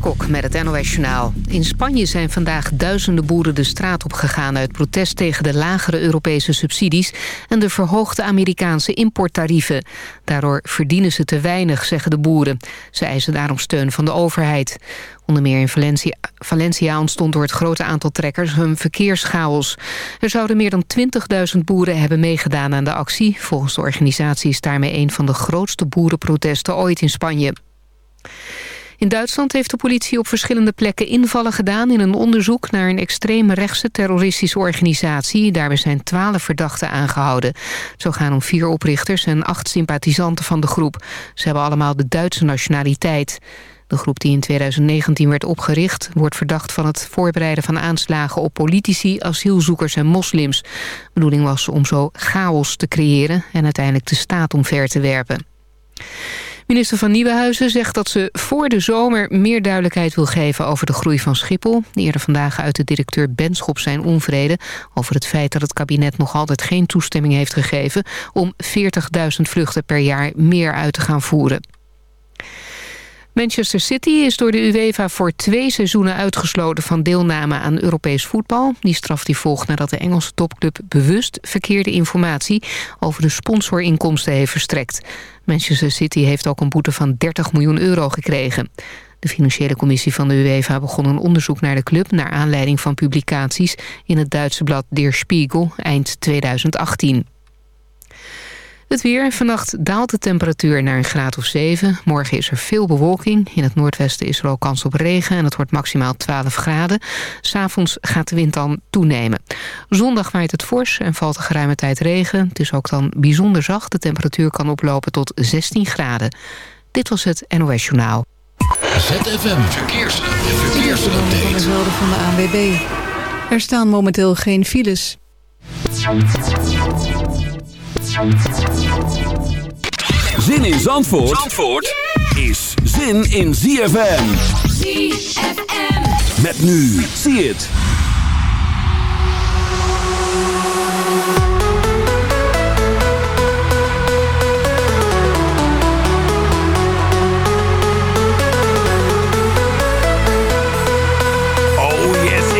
Kok met het NOS Journaal. In Spanje zijn vandaag duizenden boeren de straat op gegaan... uit protest tegen de lagere Europese subsidies... en de verhoogde Amerikaanse importtarieven. Daardoor verdienen ze te weinig, zeggen de boeren. Ze eisen daarom steun van de overheid. Onder meer in Valencia, ontstond door het grote aantal trekkers een verkeerschaos. Er zouden meer dan 20.000 boeren hebben meegedaan aan de actie. Volgens de organisatie is daarmee een van de grootste boerenprotesten ooit in Spanje. In Duitsland heeft de politie op verschillende plekken invallen gedaan... in een onderzoek naar een extreemrechtse terroristische organisatie. Daarbij zijn twaalf verdachten aangehouden. Zo gaan om vier oprichters en acht sympathisanten van de groep. Ze hebben allemaal de Duitse nationaliteit. De groep die in 2019 werd opgericht... wordt verdacht van het voorbereiden van aanslagen op politici, asielzoekers en moslims. De bedoeling was om zo chaos te creëren en uiteindelijk de staat omver te werpen. Minister van Nieuwenhuizen zegt dat ze voor de zomer meer duidelijkheid wil geven over de groei van Schiphol. Eerder vandaag uit de directeur Benschop zijn onvrede over het feit dat het kabinet nog altijd geen toestemming heeft gegeven om 40.000 vluchten per jaar meer uit te gaan voeren. Manchester City is door de UEFA voor twee seizoenen uitgesloten van deelname aan Europees voetbal. Die straf die volgt nadat de Engelse topclub bewust verkeerde informatie over de sponsorinkomsten heeft verstrekt. Manchester City heeft ook een boete van 30 miljoen euro gekregen. De financiële commissie van de UEFA begon een onderzoek naar de club... naar aanleiding van publicaties in het Duitse blad Der Spiegel eind 2018. Het weer. Vannacht daalt de temperatuur naar een graad of 7. Morgen is er veel bewolking. In het noordwesten is er ook kans op regen en het wordt maximaal 12 graden. S'avonds gaat de wind dan toenemen. Zondag waait het fors en valt er geruime tijd regen. Het is ook dan bijzonder zacht. De temperatuur kan oplopen tot 16 graden. Dit was het NOS Journaal. ZFM Verkeers. Verkeersupdate. van de ANWB. Er staan momenteel geen files. Zin in Zandvoort, Zandvoort is zin in ZFM. ZFM. Met nu, zie het. Oh yes,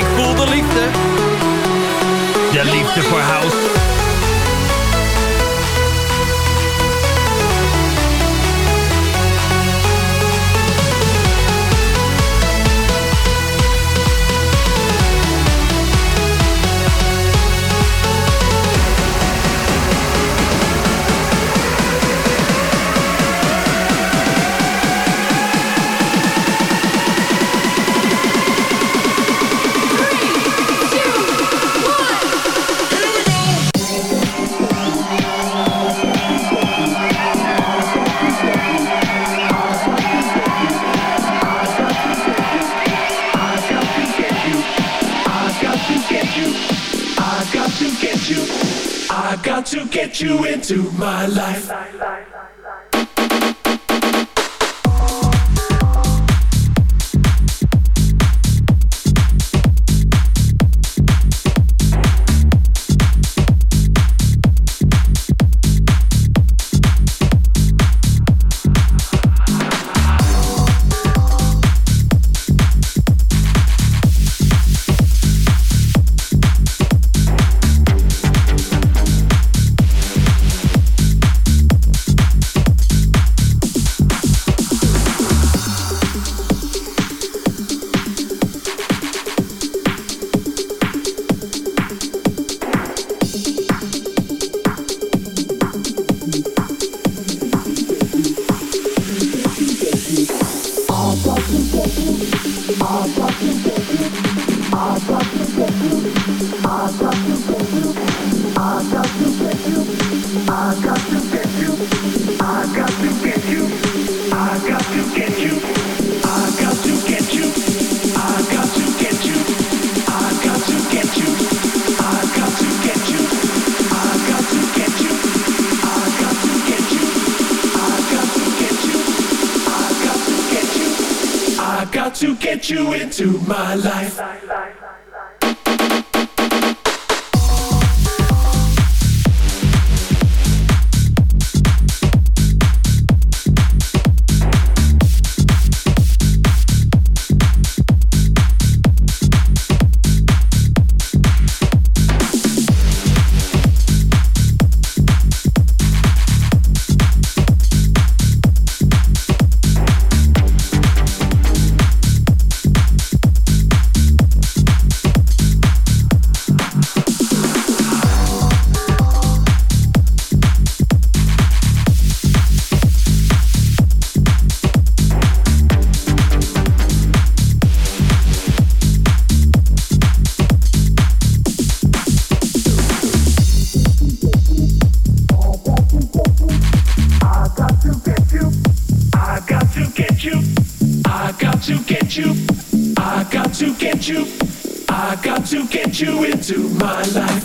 to get you into my life. I got to get you into my life.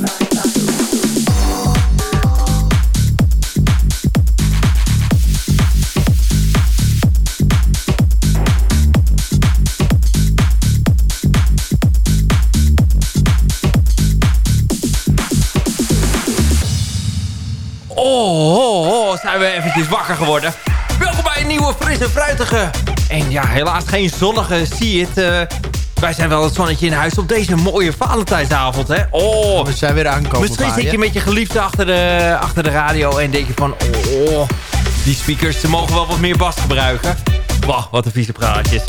Oh, oh, oh, zijn we eventjes wakker geworden. Welkom bij een nieuwe, frisse, fruitige... En ja, helaas geen zonnige See It. eh, wij zijn wel het zonnetje in huis op deze mooie Valentijnsavond, hè? Oh, We zijn weer aankomen Misschien zit je met je geliefde achter de, achter de radio en denk je van... Oh, die speakers, ze mogen wel wat meer bas gebruiken. Wauw, wat een vieze praatjes.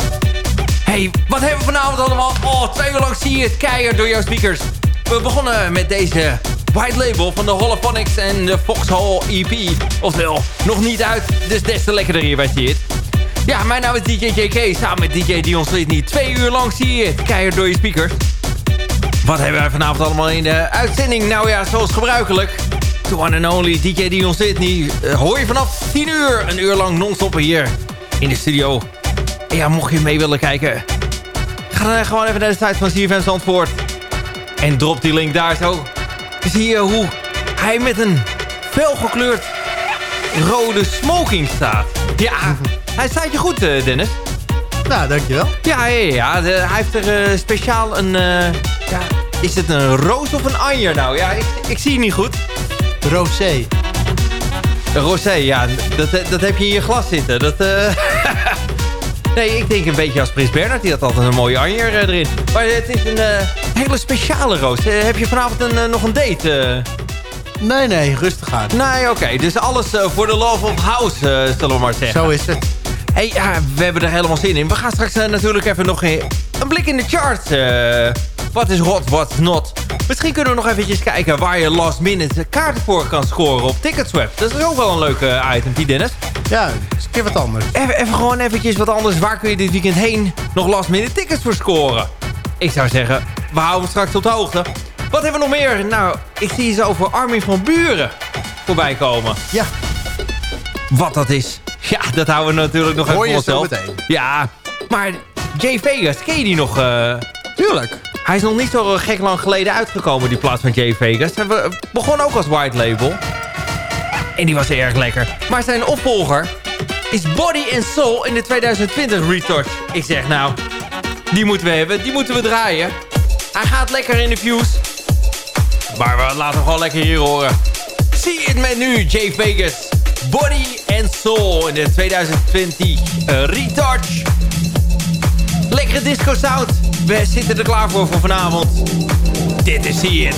hey, wat hebben we vanavond allemaal? Oh, twee uur lang zie je het keihard door jouw speakers. We begonnen met deze white label van de Holophonics en de Foxhole EP. Oftewel, nog niet uit, dus des te lekkerder hier bij It. Ja, mijn naam is DJ JK, samen met DJ Dion Sydney. Twee uur lang zie je keihard door je speakers. Wat hebben wij vanavond allemaal in de uitzending? Nou ja, zoals gebruikelijk. The one and only DJ Dion Sydney. eh, hoor je vanaf 10 uur, een uur lang non-stop hier in de studio. En ja, mocht je mee willen kijken... Ga dan gewoon even naar de site van CFM Zandvoort. En drop die link daar zo. Zie je hoe hij met een felgekleurd rode smoking staat. Ja, hij staat je goed, eh, Dennis. Nou, dankjewel. Ja, ja, ja. De- hij heeft er eh, speciaal een... eh, ja, is het een roos of een anjer nou? Ja, ik, ik zie het niet goed. Rosé. Rosé, ja. Dat, dat heb je in je glas zitten. Dat, nee, ik denk een beetje als Prins Bernard. Die had altijd een mooie anjer erin. Maar het is een hele speciale roos. Heb je vanavond een, nog een date? Nee, nee, rustig aan. Nee, oké. Dus alles voor de love of house, zullen we maar zeggen. Zo is het. Hey, ja, we hebben er helemaal zin in. We gaan straks eh, natuurlijk even nog een, een blik in de charts. eh, wat is hot, wat is not. Misschien kunnen we nog eventjes kijken waar je last minute kaarten voor kan scoren op Ticketswap. Dat is ook wel een leuk eh, item, die Dennis. Ja, is een keer wat anders. Even, even gewoon eventjes wat anders. Waar kun je dit weekend heen nog last minute tickets voor scoren? Ik zou zeggen, we houden straks op de hoogte. Wat hebben we nog meer? Nou, ik zie zo voor Armin van Buren voorbij komen. Ja, Wat dat is. Ja, dat houden we natuurlijk nog even voor onszelf. meteen. Ja, maar Jay Vegas, ken je die nog? eh? tuurlijk. hij is nog niet zo gek lang geleden uitgekomen, die plaats van Jay Vegas. Hij be- begon ook als white label. En die was erg lekker. Maar zijn opvolger is Body and Soul in de 2020 retouch. Ik zeg nou, die moeten we hebben, die moeten we draaien. Hij gaat lekker in de views. Maar we laten hem gewoon lekker hier horen. Zie het met nu, Jay Vegas. Body and Soul in de 2020 eh, retouch. Lekkere disco sound. We zitten er klaar voor voor vanavond. Dit is See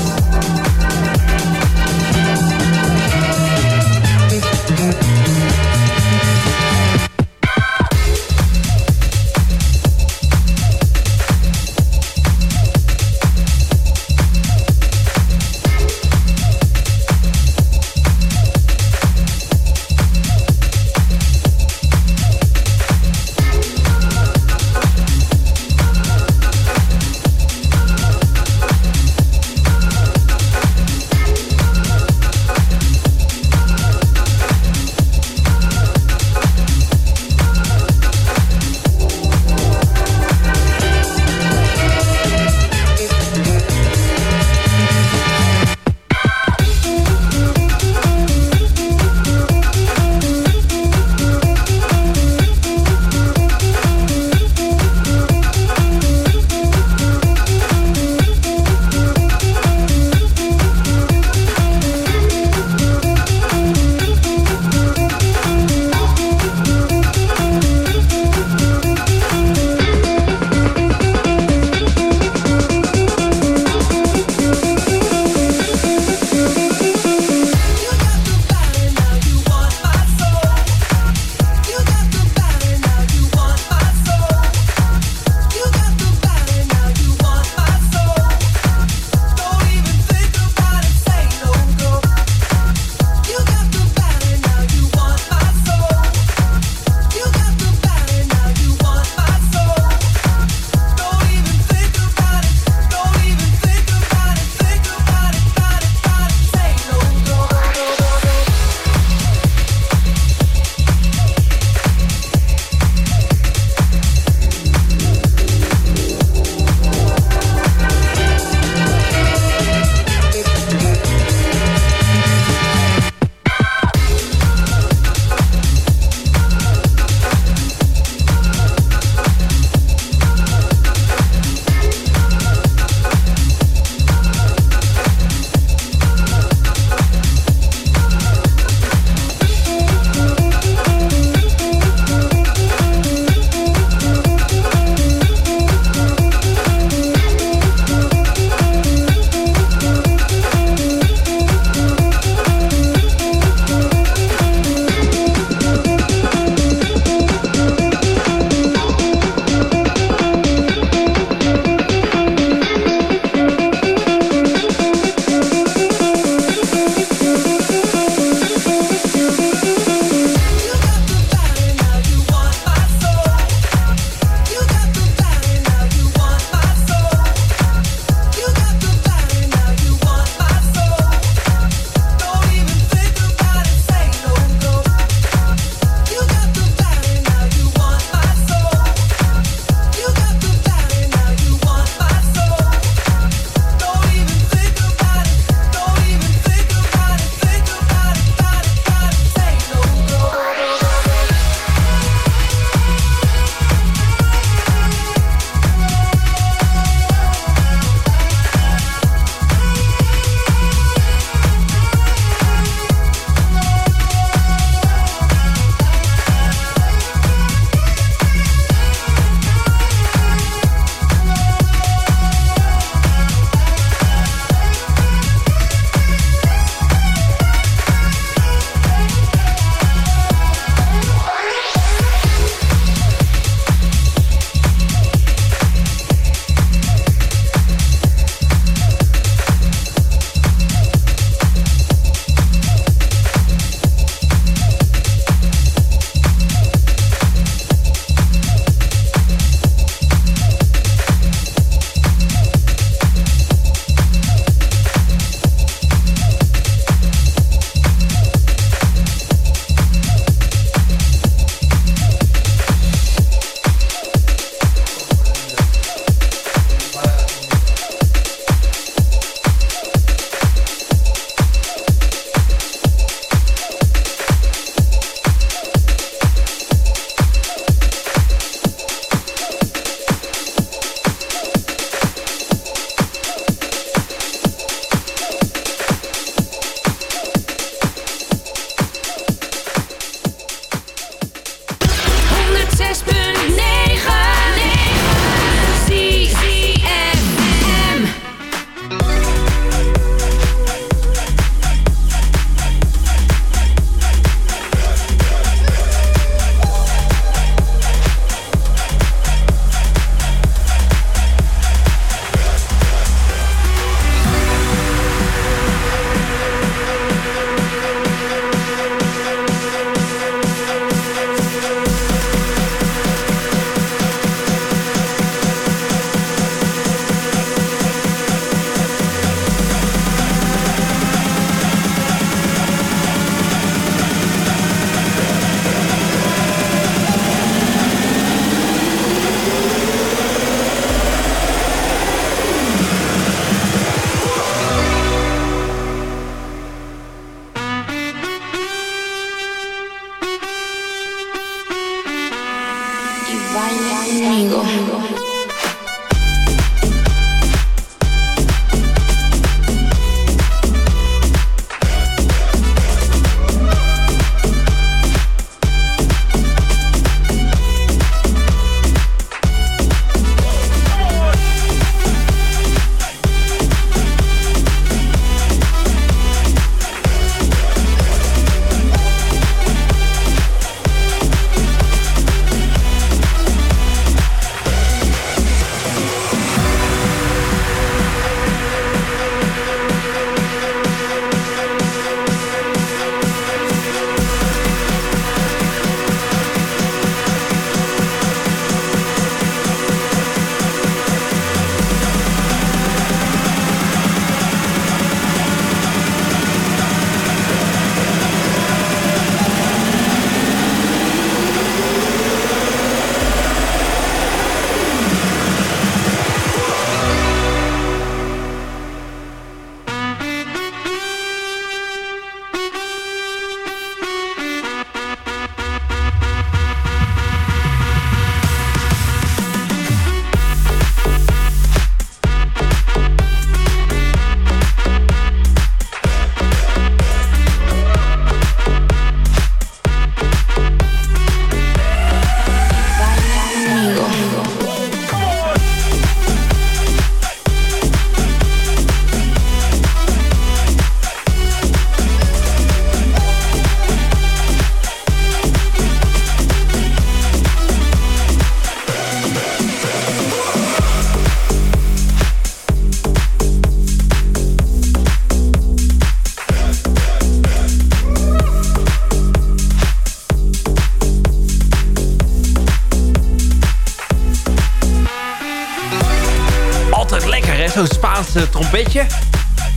Trompetje.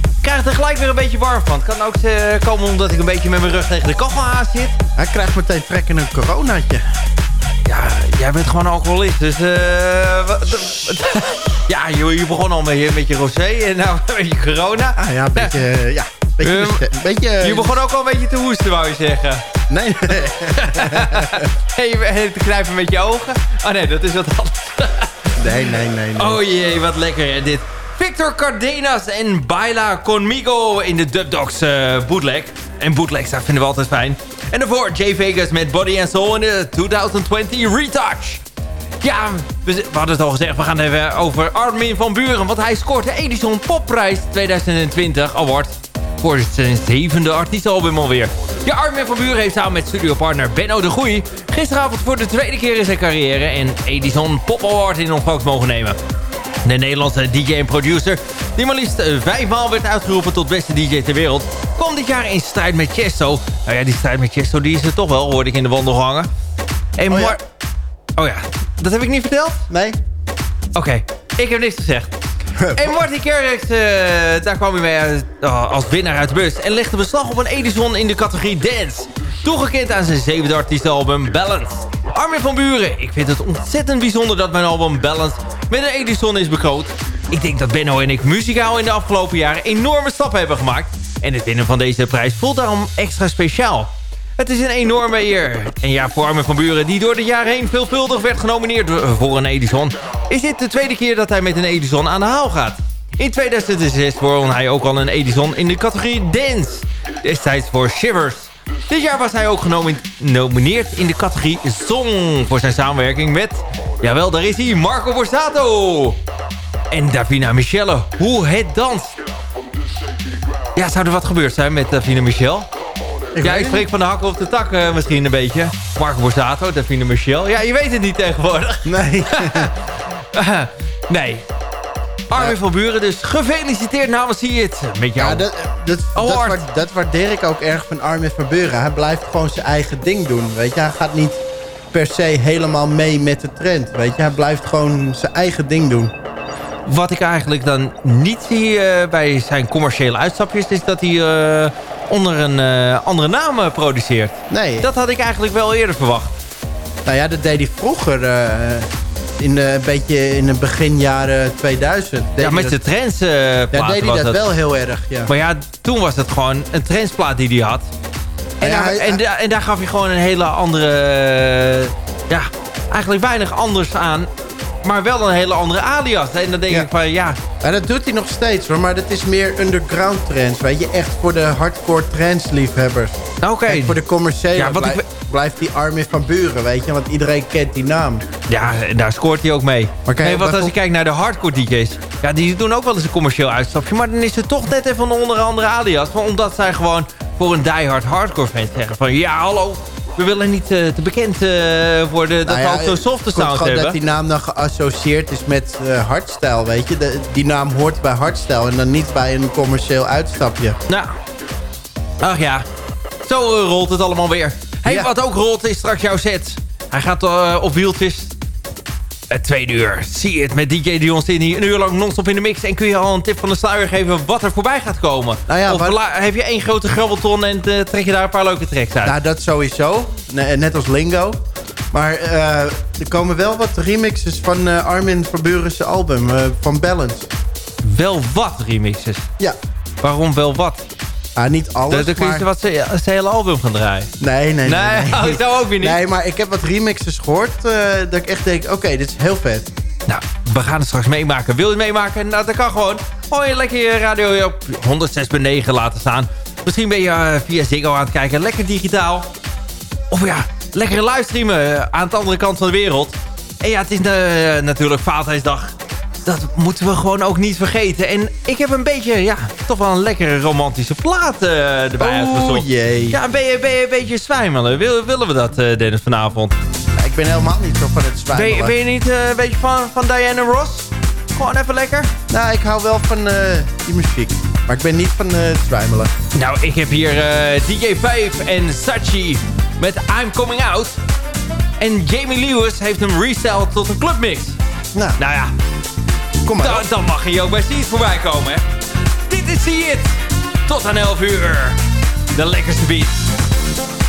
Ik krijg er gelijk weer een beetje warm van. Het kan ook eh, komen omdat ik een beetje met mijn rug tegen de kachel aan zit. Hij krijgt meteen trek in een coronaatje. Ja, jij bent gewoon alcoholist, dus... eh, ja, je, je begon al met je, met je rosé en nou met je corona. Ah ja, een beetje... eh, ja, een beetje... Een beetje Je begon ook al een beetje te hoesten, wou je zeggen. Nee, nee. En en te knijpen met je ogen. Oh nee, dat is wat anders. Nee, nee, nee. nee. Oh jee, wat lekker dit. Victor Cardenas en Baila Conmigo in de Dubdogs eh bootleg. En bootlegs, dat vinden we altijd fijn. En daarvoor Jay Vegas met Body and Soul in de 2020 Retouch. Ja, we, hadden het al gezegd, we gaan het even over Armin van Buren. Want hij scoort de Edison Popprijs 2020 award voor zijn zevende artiestenalbum alweer. Ja, Armin van Buren heeft samen met studiopartner Benno de Goeie... gisteravond voor de tweede keer in zijn carrière... een Edison Pop Award in ontvangst mogen nemen. De Nederlandse DJ en producer, die maar liefst eh, vijfmaal werd uitgeroepen tot beste DJ ter wereld, kwam dit jaar in strijd met Chesto. Nou ja, die strijd met Chesto, die is er toch wel, hoorde ik in de wandelgangen. En Oh ja? Oh ja, dat heb ik niet verteld? Nee? Oké, ik heb niks gezegd. en Marty Garrix, eh, daar kwam hij mee uit- oh, als winnaar uit de bus... en legde beslag op een Edison in de categorie Dance. Toegekend aan zijn zevende artiestenalbum Balance. Armin van Buren, ik vind het ontzettend bijzonder dat mijn album Balance... met een Edison is bekroond. Ik denk dat Benno en ik muzikaal in de afgelopen jaren enorme stappen hebben gemaakt... en het winnen van deze prijs voelt daarom extra speciaal. Het is een enorme eer. En ja, voor Armin van Buren, die door de jaren heen veelvuldig werd genomineerd voor een Edison... is dit de tweede keer dat hij met een Edison aan de haal gaat. In 2006 won hij ook al een Edison in de categorie Dance. Destijds voor Shivers. Dit jaar was hij ook genomi- genomineerd in de categorie Song... voor zijn samenwerking met, jawel, daar is hij, Marco Borsato. En Davina Michelle, hoe het danst. Ja, zou er wat gebeurd zijn met Davina Michelle? Ik ja, ik het spreek van de hak op de tak eh, misschien een beetje. Marco Borsato, Davina Michel. Ja, je weet het niet tegenwoordig. Nee. nee. Armin van Buren, dus gefeliciteerd namens It met jou. Ja, dat, dat, dat, Award. waard- dat waardeer ik ook erg van Armin van Buren. Hij blijft gewoon zijn eigen ding doen. Weet je, hij gaat niet per se helemaal mee met de trend. Weet je, hij blijft gewoon zijn eigen ding doen. Wat ik eigenlijk dan niet zie eh, bij zijn commerciële uitstapjes... is dat hij eh, onder een eh, andere naam produceert. Nee, Dat had ik eigenlijk wel eerder verwacht. nou ja, dat deed hij vroeger. Eh, in de, een beetje in de begin jaren 2000. Deed ja, met dat, de trends eh ja, deed hij dat, dat. wel heel erg, ja. Maar ja, toen was het gewoon een trendsplaat die hij had. En, Ja, daar, en, en daar gaf hij gewoon een hele andere... eh, Ja, eigenlijk weinig anders aan. Maar wel een hele andere alias. En dan denk Ja. ik van, ja... Ja, dat doet hij nog steeds hoor, maar dat is meer underground trends. Weet je, echt voor de hardcore trance liefhebbers. Oké. Voor de commerciële Ja, wat ik blij- blijft die Armin van Buren, weet je. Want iedereen kent die naam. Ja, en daar scoort hij ook mee. Maar kijk, nee, want als je kijkt naar de hardcore DJ's... Ja, die doen ook wel eens een commercieel uitstapje. Maar dan is het toch net even een onder andere alias. Maar omdat zij gewoon voor een diehard hardcore fan zeggen van... Ja, hallo, we willen niet eh, te bekend eh, worden dat Nou ja, we ook zo'n softe het komt sound gewoon hebben. dat die naam dan geassocieerd is met eh hardstyle, weet je. De- die naam hoort bij hardstyle en dan niet bij een commercieel uitstapje. Nou, ach ja. Zo eh, rolt het allemaal weer. Hey, Ja. wat ook rolt is straks jouw set. Hij gaat eh, op wieltjes. Het tweede uur. Zie het met DJ Dion Sydney. Een uur lang non-stop in de mix. En kun je al een tip van de sluier geven wat er voorbij gaat komen? Nou ja, of heb je één grote grabbelton en eh, trek je daar een paar leuke tracks uit? Nou, dat sowieso. Ne- Net als Lingo. Maar eh, er komen wel wat remixes van eh, Armin van Buren's album, eh, van Balance. Wel wat remixes. Ja. Waarom wel wat? Ah, niet alles, Dan dan kun je maar... ze wat ze- hele album gaan draaien. Nee, nee, nee. Nee, nee. oh, zo ook weer niet. Nee, maar ik heb wat remixes gehoord eh, dat ik echt denk, oké, dit is heel vet. Nou, we gaan het straks meemaken. Wil je het meemaken? Nou, dat kan gewoon. Gewoon je lekker je radio op 106.9 laten staan. Misschien ben je eh, via Ziggo aan het kijken. Lekker digitaal. Of ja, lekker livestreamen eh, aan de andere kant van de wereld. En ja, het is eh, natuurlijk Valentijnsdag. Dat moeten we gewoon ook niet vergeten. En ik heb een beetje, ja, toch wel een lekkere romantische plaat eh, erbij uitgezocht. Oeh, jee. Ja, ben je, ben je een beetje zwijmelen? Wil, willen we dat, eh, Dennis, vanavond? Ja, ik ben helemaal niet zo van het zwijmelen. ben je niet eh, een beetje van, van Diana Ross? Gewoon even lekker? Nou, ik hou wel van die muziek. Maar ik ben niet van het zwijmelen. Nou, ik heb hier eh, DJ 5 en Sachi met I'm Coming Out. En Jamie Lewis heeft hem restyled tot een clubmix. Nou, Nou ja, Kom maar dan, mag je ook bij See It voorbij komen, hè. Dit is See It. Tot aan 11 uur. De lekkerste beat.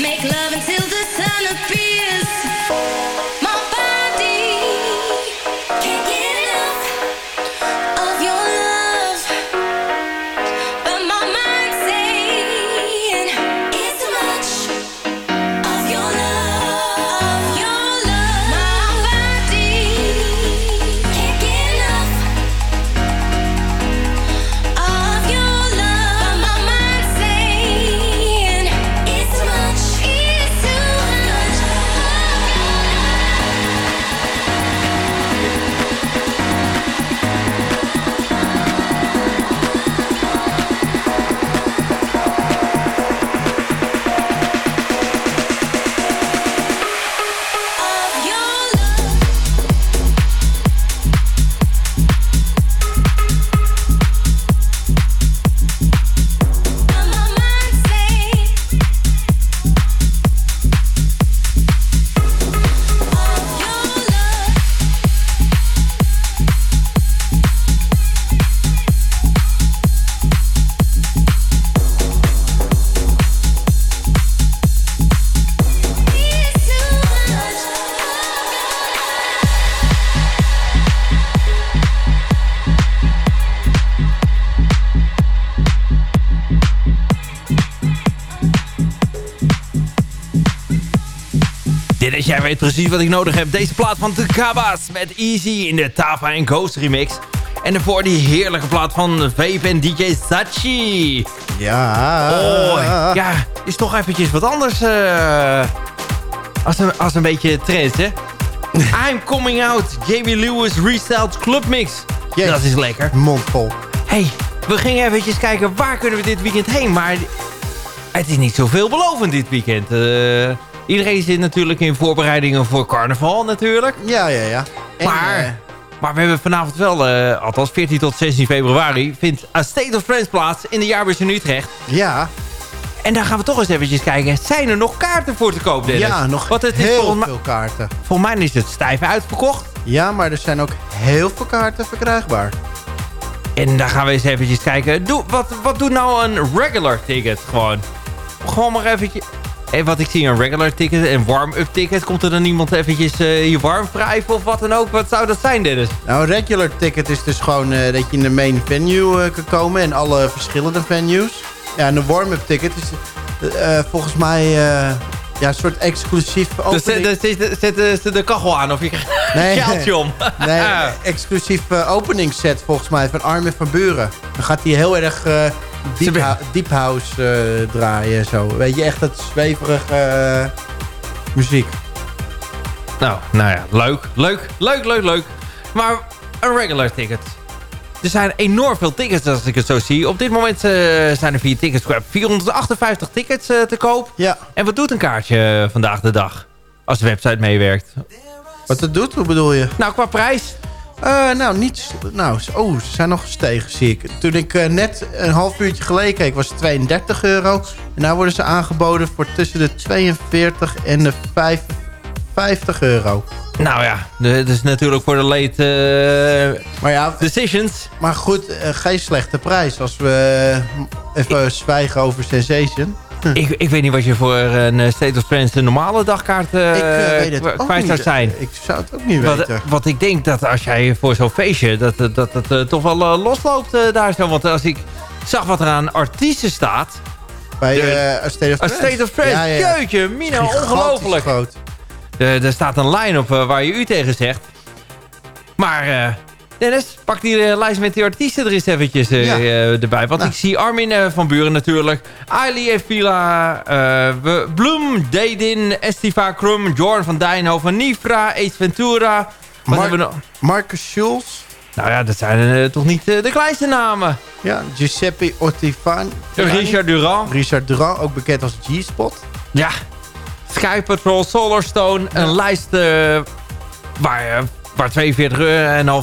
Make love until Jij weet precies wat ik nodig heb. Deze plaat van de Kabas met Easy in de Tava en Ghost remix. En daarvoor die heerlijke plaat van Vape en DJ Sachi. Ja. Oh, ja, is toch eventjes wat anders. eh, als, een, als een beetje trend, hè? I'm Coming Out, Jamie Lewis Restyled Club Mix. Yes. Dat is lekker. Mondvol. hey, we gingen eventjes kijken waar kunnen we dit weekend heen. Maar het is niet zo veelbelovend dit weekend. Eh, iedereen zit natuurlijk in voorbereidingen voor carnaval natuurlijk. Ja, ja, ja. En, Maar, eh, maar we hebben vanavond wel, eh, althans 14 tot 16 februari... vindt A State of Friends plaats in de jaarbeurs in Utrecht. ja, En daar gaan we toch eens eventjes kijken. Zijn er nog kaarten voor te koop, Dennis? ja, nog Want het is heel veel kaarten. volgens mij is het stijf uitverkocht. Ja, maar er zijn ook heel veel kaarten verkrijgbaar. En daar gaan we eens eventjes kijken. Doe, wat, wat doet nou een regular ticket gewoon? Gewoon maar eventjes... En wat ik zie, een regular ticket en warm-up ticket. Komt er dan iemand eventjes eh, je warm wrijven of wat dan ook? Wat zou dat zijn, Dennis? Nou, een regular ticket is dus gewoon eh, dat je in de main venue eh, kan komen. En alle verschillende venues. Ja, en een warm-up ticket is volgens mij ja, een soort exclusief Dus opening. zet, zet, zet, zet de kachel aan of je Nee. nee. om. Nee, exclusief eh, openingsset volgens mij van Armin van Buren. Dan gaat hij heel erg deep, deep house eh, draaien. Zo. Weet je, echt dat zweverige eh, muziek. Nou, nou ja, leuk, leuk, leuk, leuk, leuk. Maar een regular ticket. Er zijn enorm veel tickets als ik het zo zie. Op dit moment eh, zijn er vier tickets. 458 tickets te koop. Ja. En wat doet een kaartje vandaag de dag? Als de website meewerkt. Wat het doet, hoe bedoel je? Nou, qua prijs. Eh, nou, niet... Nou, oh, ze zijn nog gestegen, zie ik. Toen ik eh, net een half uurtje geleden keek, was het 32 euro. En nu worden ze aangeboden voor tussen de 42 en de 5, 50 euro. Nou ja, dat is natuurlijk voor de late eh, Maar ja, decisions. maar goed, geen slechte prijs. Als we even zwijgen over Sensation. Ik, ik weet niet wat je voor een eh, State of Trance een normale dagkaart eh, ik eh, weet het kwijt zou zijn. Ik zou het ook niet Wat, weten. wat ik denk dat als jij voor zo'n feestje, dat dat, dat, dat, toch wel losloopt daar zo. Want als ik zag wat er aan artiesten staat, Bij de- State of Trance. State of Ja, ja, jeetje, Mina, ongelooflijk. groot. Er staat een line op waar je u tegen zegt. Maar Dennis, pak die eh, lijst met die artiesten er eens eventjes eh, Ja. eh, erbij. Want Nou. ik zie Armin van Buren natuurlijk. Ailey Evila, Bloem, Dedin, Estiva Krum, Jorn van Dijnhoven, Nifra, Ace Ventura. Wat Mar- hebben we nog? Marcus Schulz. Nou ja, dat zijn toch niet de kleinste namen. Ja, Giuseppe Ortifani. Richard Durand. Richard Durand, ook bekend als G-Spot. Ja. Sky Patrol, Solarstone. Een lijst waar, waar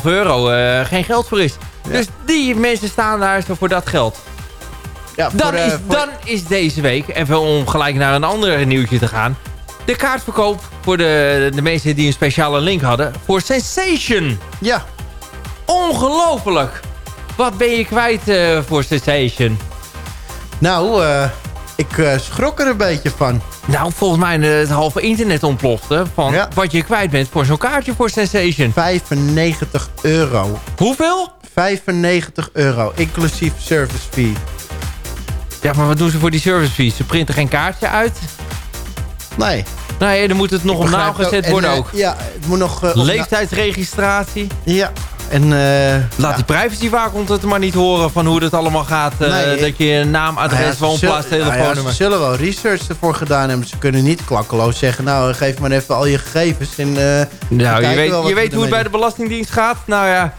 42,5 euro eh, geen geld voor is. Dus die mensen staan daar voor dat geld. Ja, Dan, voor, eh, is, voor- dan is deze week, even om gelijk naar een ander nieuwtje te gaan... de kaartverkoop voor de, de mensen die een speciale link hadden... voor Sensation. Ja, Ongelooflijk. Wat ben je kwijt eh, voor Sensation? nou, ik eh, schrok er een beetje van. Nou, volgens mij eh, het halve internet ontplofte... van Ja. wat je kwijt bent voor zo'n kaartje voor Sensation. 95 euro. Hoeveel? 95 euro, inclusief service fee. Ja, maar wat doen ze voor die service fees? Ze printen geen kaartje uit? Nee. Nee, dan moet het nog op naam gezet En, worden eh, ook. Ja, het moet nog... eh, Leeftijdsregistratie. Ja, en... eh, Laat ja. die privacywaakhond het maar niet horen van hoe dat allemaal gaat. Nee, dat je naam, adres, ja, woonplaats, nou ja, telefoonnummer. ze zullen wel research ervoor gedaan hebben. Ze kunnen niet klakkeloos zeggen... nou, geef maar even al je gegevens. En, eh, nou, je weet, je we weet hoe het bij de Belastingdienst gaat. Nou ja,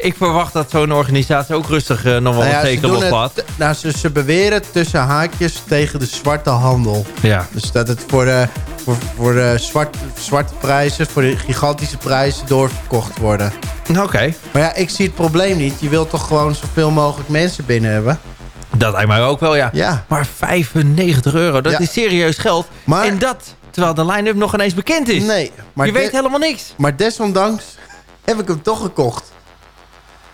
ik verwacht dat zo'n organisatie ook rustig eh, nog wel Nou een ja, teken loslaat. het, nou, ze, ze beweren tussen haakjes tegen de zwarte handel. Ja. Dus dat het voor de, voor, voor de zwart, zwarte prijzen, voor de gigantische prijzen doorverkocht worden. Oké, Maar ja, ik zie het probleem niet. Je wilt toch gewoon zoveel mogelijk mensen binnen hebben? dat lijkt mij ook wel, ja. Ja. Maar 95 euro, dat Ja. is serieus geld. Maar- En dat, terwijl de line-up nog ineens bekend is. Nee, maar, je weet helemaal niks. maar desondanks heb ik hem toch gekocht.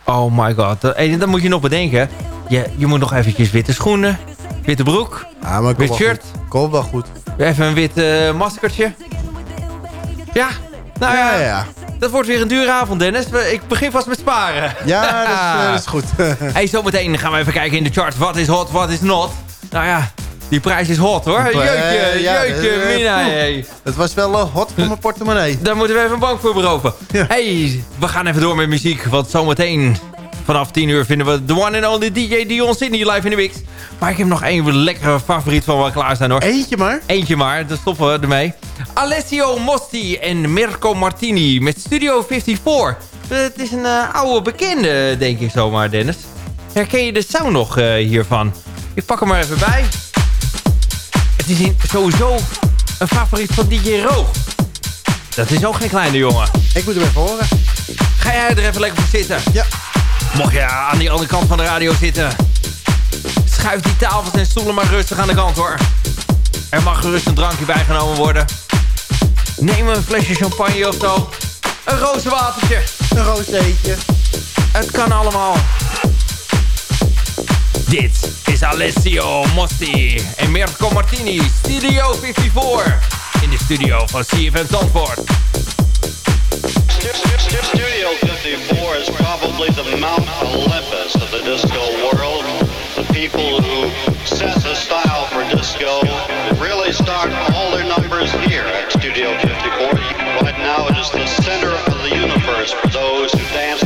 Oh my god, dat, en dat moet je nog bedenken. Je, je moet nog eventjes witte schoenen, witte broek, Ja, maar wit shirt, Komt wel goed. even een wit eh, maskertje. Ja, nou ja, Ja, ja. dat wordt weer een dure avond Dennis. Ik begin vast met sparen. Ja, dat is, eh, dat is goed. hey, zometeen gaan we even kijken in de chart. Wat is hot, wat is not? Nou ja, die prijs is hot hoor. Jeutje, eh, mina. hey. Het was wel eh, hot voor mijn portemonnee. Daar moeten we even een bank voor beroven. Ja. hey, we gaan even door met muziek. Want zometeen vanaf 10 uur vinden we de one and only DJ Dion Sydney live in de mix. Maar ik heb nog één lekkere favoriet van wel klaar staan hoor. Eentje maar. Eentje maar, daar stoppen we ermee. Alessio Mosti en Mirko Martini met Studio 54. Eh, Het is een eh, oude bekende, denk ik zomaar, Dennis. Herken je de sound nog eh, hiervan? Ik pak hem maar even bij. Het is in- sowieso een favoriet van DJ Roog. Dat is ook geen kleine jongen. Ik moet hem even horen. Ga jij er even lekker voor zitten? Ja. Mocht je aan die andere kant van de radio zitten... schuif die tafels en stoelen maar rustig aan de kant, hoor. Er mag gerust een drankje bijgenomen worden. Neem een flesje champagne of zo. Een rozenwatertje. Een rozeetje. Het kan allemaal. Dit is Alessio Mosti en Mirko Martini, Studio 54. In de studio van CFM Zandvoort. Studio 54 is probably the Mount Olympus of the disco world. The people who set the style for disco really start all their numbers here at Studio 54. Right now it is the center of the universe for those who dance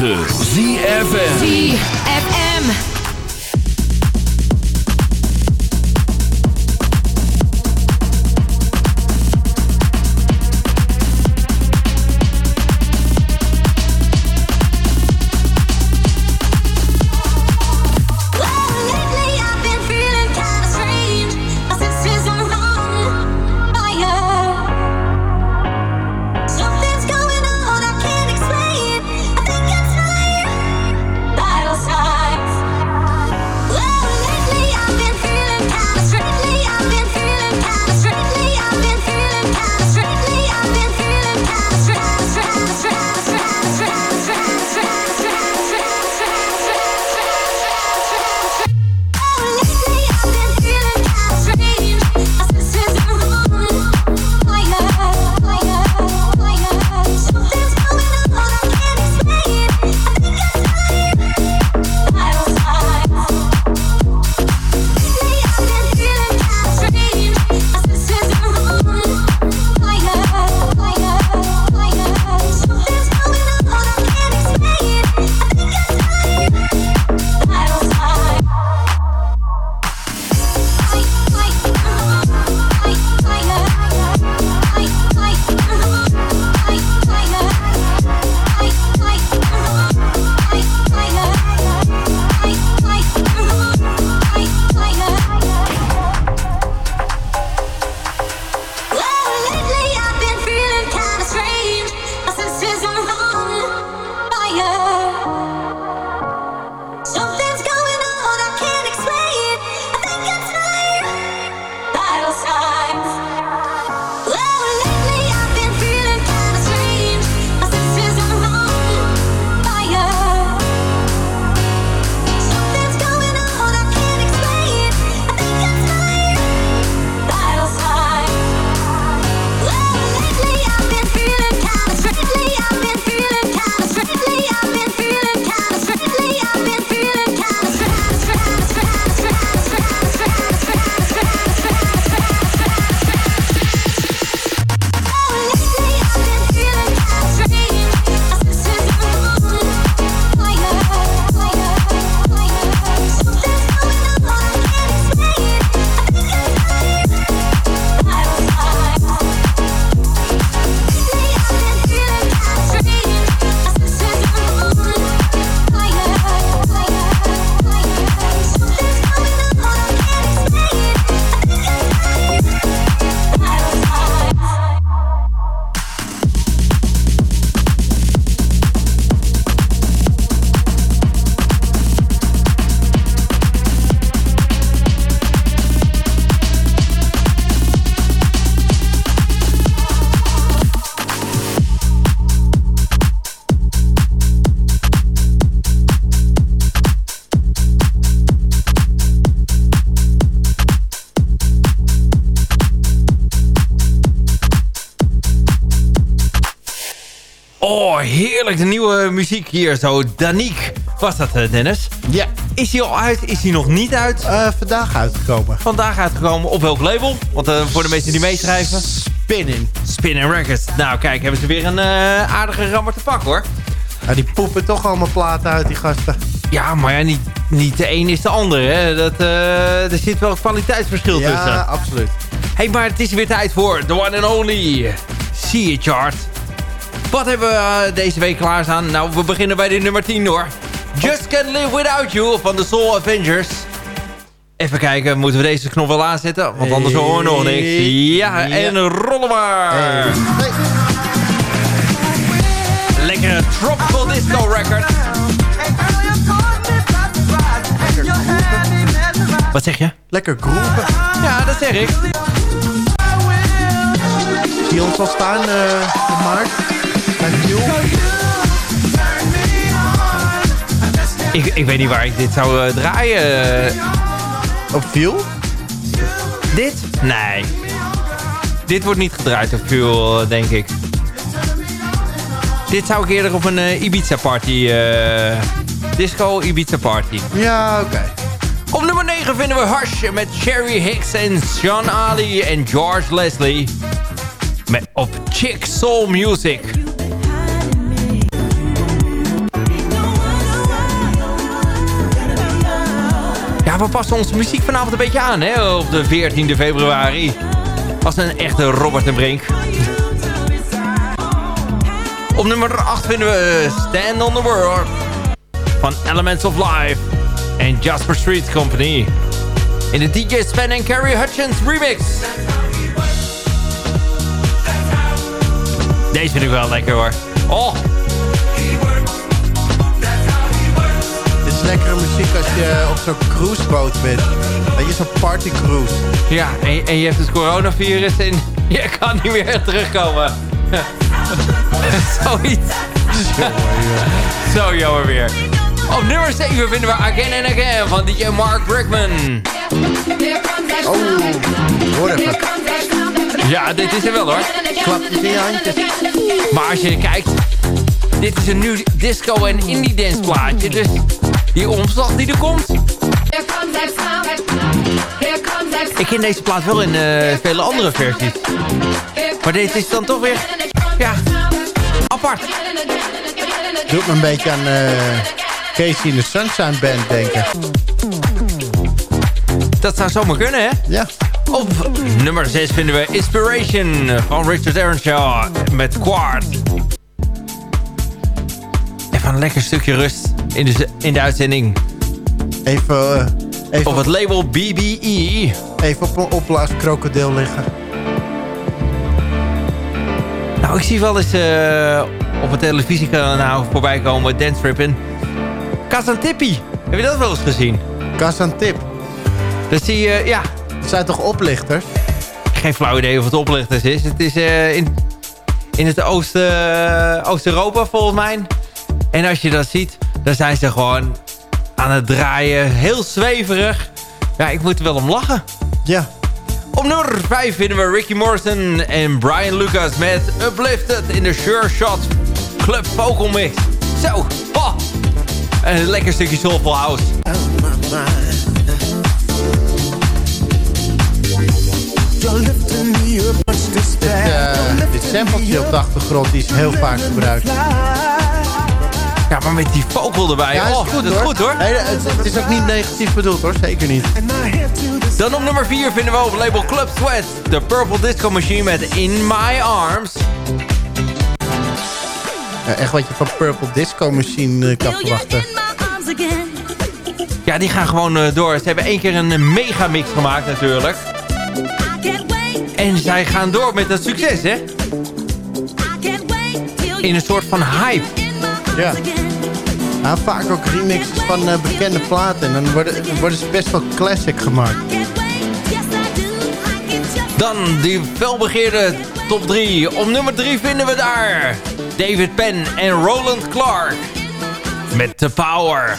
9. Heerlijk. De nieuwe muziek hier zo. Danique was dat, eh, Dennis? Ja, Is die al uit? Is die nog niet uit? eh, vandaag uitgekomen. Vandaag uitgekomen. Op welk label? Want eh, voor de mensen die meeschrijven. Spinning. Spin Records. Nou, kijk, hebben ze weer een aardige rammer te pakken, hoor. Ja, die poepen toch allemaal platen uit, die gasten. Ja, maar ja, niet, niet de een is de ander, hè. Dat, er zit wel een kwaliteitsverschil Ja, tussen. absoluut. hey, maar het is weer tijd voor The One and Only See It Chart. Wat hebben we eh, deze week klaarstaan? Nou, we beginnen bij de nummer 10 hoor. Just Can't Live Without You van de Soul Avengers. Even kijken, moeten we deze knop wel aanzetten? Want anders horen we nog niks. Ja, Ja. en rollen maar. Hey. Lekkere tropical disco record. Wat zeg je? Lekker groeven. Ja, dat zeg ik. Zie je ons al staan, eh maart? Bij Fuel? Ik. Ik weet niet waar ik dit zou eh, draaien. Op Fuel? Dit? Nee. Dit wordt niet gedraaid op Fuel, eh, denk ik. Dit zou ik eerder op een eh, Ibiza-party... disco Ibiza-party. Ja, oké. Op nummer 9 vinden we Hush met Sherry Hicks en Sean Ali en George Leslie. Met, op Chick Soul Music. We passen onze muziek vanavond een beetje aan, hè? Op de 14e februari. Als een echte Robert en Brink. Op nummer 8 vinden we Stand on the World. Van Elements of Life. En Jasper Street Company. In de DJ Sven en Carrie Hutchins remix. Deze vind ik wel lekker hoor. Oh, lekkere muziek als je op zo'n cruiseboot bent. Weet je, zo'n partycruise. ja. En, en je hebt het coronavirus en je kan niet meer terugkomen. Zoiets. Zo jammer weer. Op nummer 7 vinden we Again and Again van DJ Mark Brickman. Oh, hoor even. Ja, dit is er wel hoor. In je handjes. Maar als je kijkt, dit is een nieuw disco en indie dance plaatje. Dus die omslag die er komt. Ik ken deze plaat wel in eh, vele andere versies. Maar deze is dan toch weer, ja, apart. Doet me een beetje aan eh Casey in de Sunshine Band denken. Dat zou zomaar kunnen, hè? Ja. Op nummer 6 vinden we Inspiration van Richard Earnshaw met Quart. Even een lekker stukje rust in de, in de uitzending. Even, eh, even, Op het label. BBE. even op een opblaas krokodil liggen. Nou, ik zie wel eens eh, op een televisiekanaal voorbij komen Dance Trip en Kazantipi. Heb je dat wel eens gezien? Kas aan tip. Dat zie je, ja, Het zijn toch oplichters? geen flauw idee of het oplichters is. Het is eh, in, in het Oost, Oost-Europa volgens mij. En als je dat ziet, dan zijn ze gewoon aan het draaien. Heel zweverig. Ja, ik moet er wel om lachen. Ja. Op nummer 5 vinden we Ricky Morrison en Brian Lucas met Uplifted in de Sure Shot Club Vocal Mix. Zo, oh. Een lekker stukje Soulful House. Dit, eh, dit sampletje op de achtergrond die is heel vaak gebruikt. Ja, maar met die vocal erbij. Ja, oh, dat is goed hoor. Nee, het, het is ook niet negatief bedoeld hoor, zeker niet. Dan op nummer 4 vinden we op label Club Sweat de Purple Disco Machine met In My Arms. Ja, echt wat je van Purple Disco Machine eh, kan verwachten. Ja, die gaan gewoon eh, door. Ze hebben één keer een eh, megamix gemaakt natuurlijk. En zij gaan door met dat succes, hè? In een soort van hype. Ja. Ja, vaak ook remixes van eh, bekende platen. En dan worden, worden ze best wel classic gemaakt. Dan die felbegeerde top 3. Op nummer 3 vinden we daar David Penn en Roland Clark. Met The Power.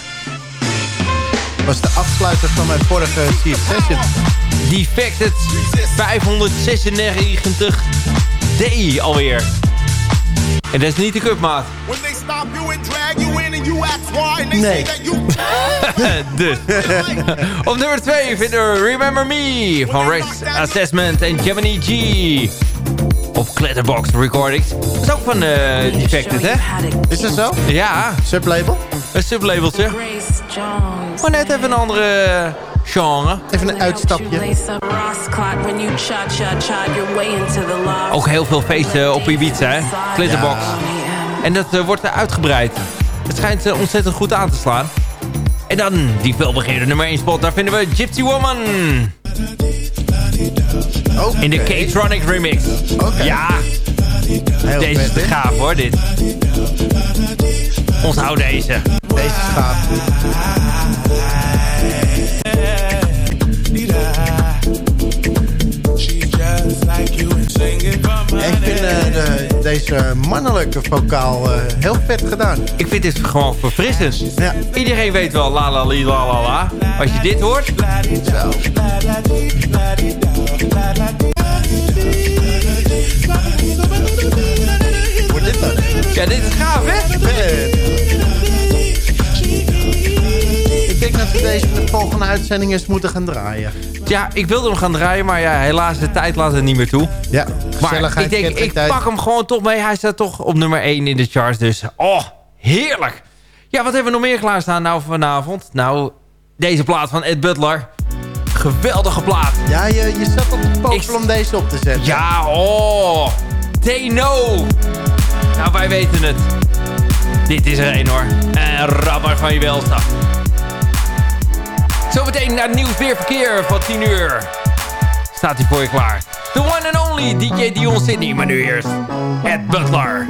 was de afsluiter van mijn vorige Session. Defected 596 D alweer. En dat is niet de cupmaat. Nee. dus. Op nummer 2 vinden we Remember Me van Race Assessment en Gemini G. Op Clatterbox Recordings. Dat is ook van eh Defected, hè? Is dat zo? Ja, Sublabel? een sublabeltje. Maar net even een andere genre. Even een uitstapje. Ook heel veel feesten op Ibiza, hè? Glitterbox. En dat eh, wordt er uitgebreid. Het schijnt eh, ontzettend goed aan te slaan. En dan die veelbegeerde nummer 1 spot. Daar vinden we Gypsy Woman. In de K-Tronic remix. Ja, Heel deze is te gaaf hoor, dit. Onthoud deze. Deze is gaaf. Ik vind eh, de, deze mannelijke vocaal eh, heel vet gedaan. Ik vind dit gewoon verfrissend. Ja. Iedereen weet wel la la li la la la. Als je dit hoort, Zo. Wordt dit dan? ja dit is gaaf hè? Ik denk dat we deze de volgende uitzending eens moeten gaan draaien. Ja, ik wilde hem gaan draaien, maar ja, helaas de tijd laat het niet meer toe. Ja, Maar ik denk, ik pak hem gewoon toch mee. Hij staat toch op nummer 1 in de charts. Dus, oh, heerlijk. Ja, wat hebben we nog meer klaarstaan nou vanavond? Nou, Deze plaat van Ed Butler. Geweldige plaat. Ja, je, je zat op de Ik- popel om deze op te zetten. Ja, oh. They know. Nou, wij weten het. Dit is er een hoor. En rammer van je welsta. Zometeen naar het nieuws weer verkeer van 10 uur. Staat hij voor je klaar. The one and only DJ Dion Sydney. Maar nu eerst Ed Butler.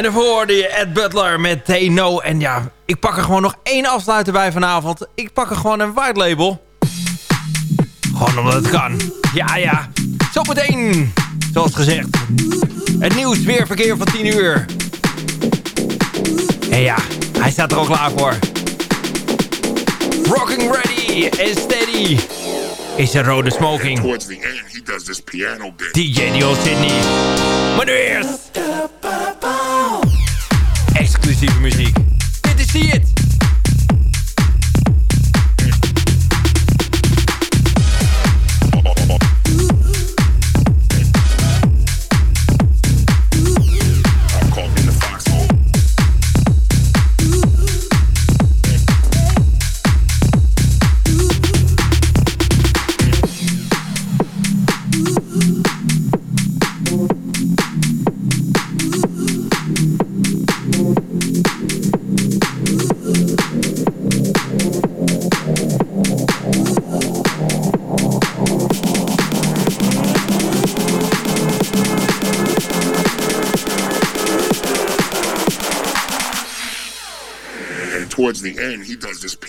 En daarvoor hoorde je Ed Butler met They Know. En ja, ik pak er gewoon nog één afsluiter bij vanavond. Ik pak er gewoon een white label. Gewoon omdat het kan. Ja, ja. Zometeen, zoals gezegd. Het nieuws weer verkeer van 10 uur. En ja, hij staat er al klaar voor. Rocking ready and steady. Is er rode smoking. Towards the end, he does this piano bit. DJ Dio Sydney. Maar nu eerst. Exclusieve muziek.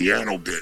Piano bit.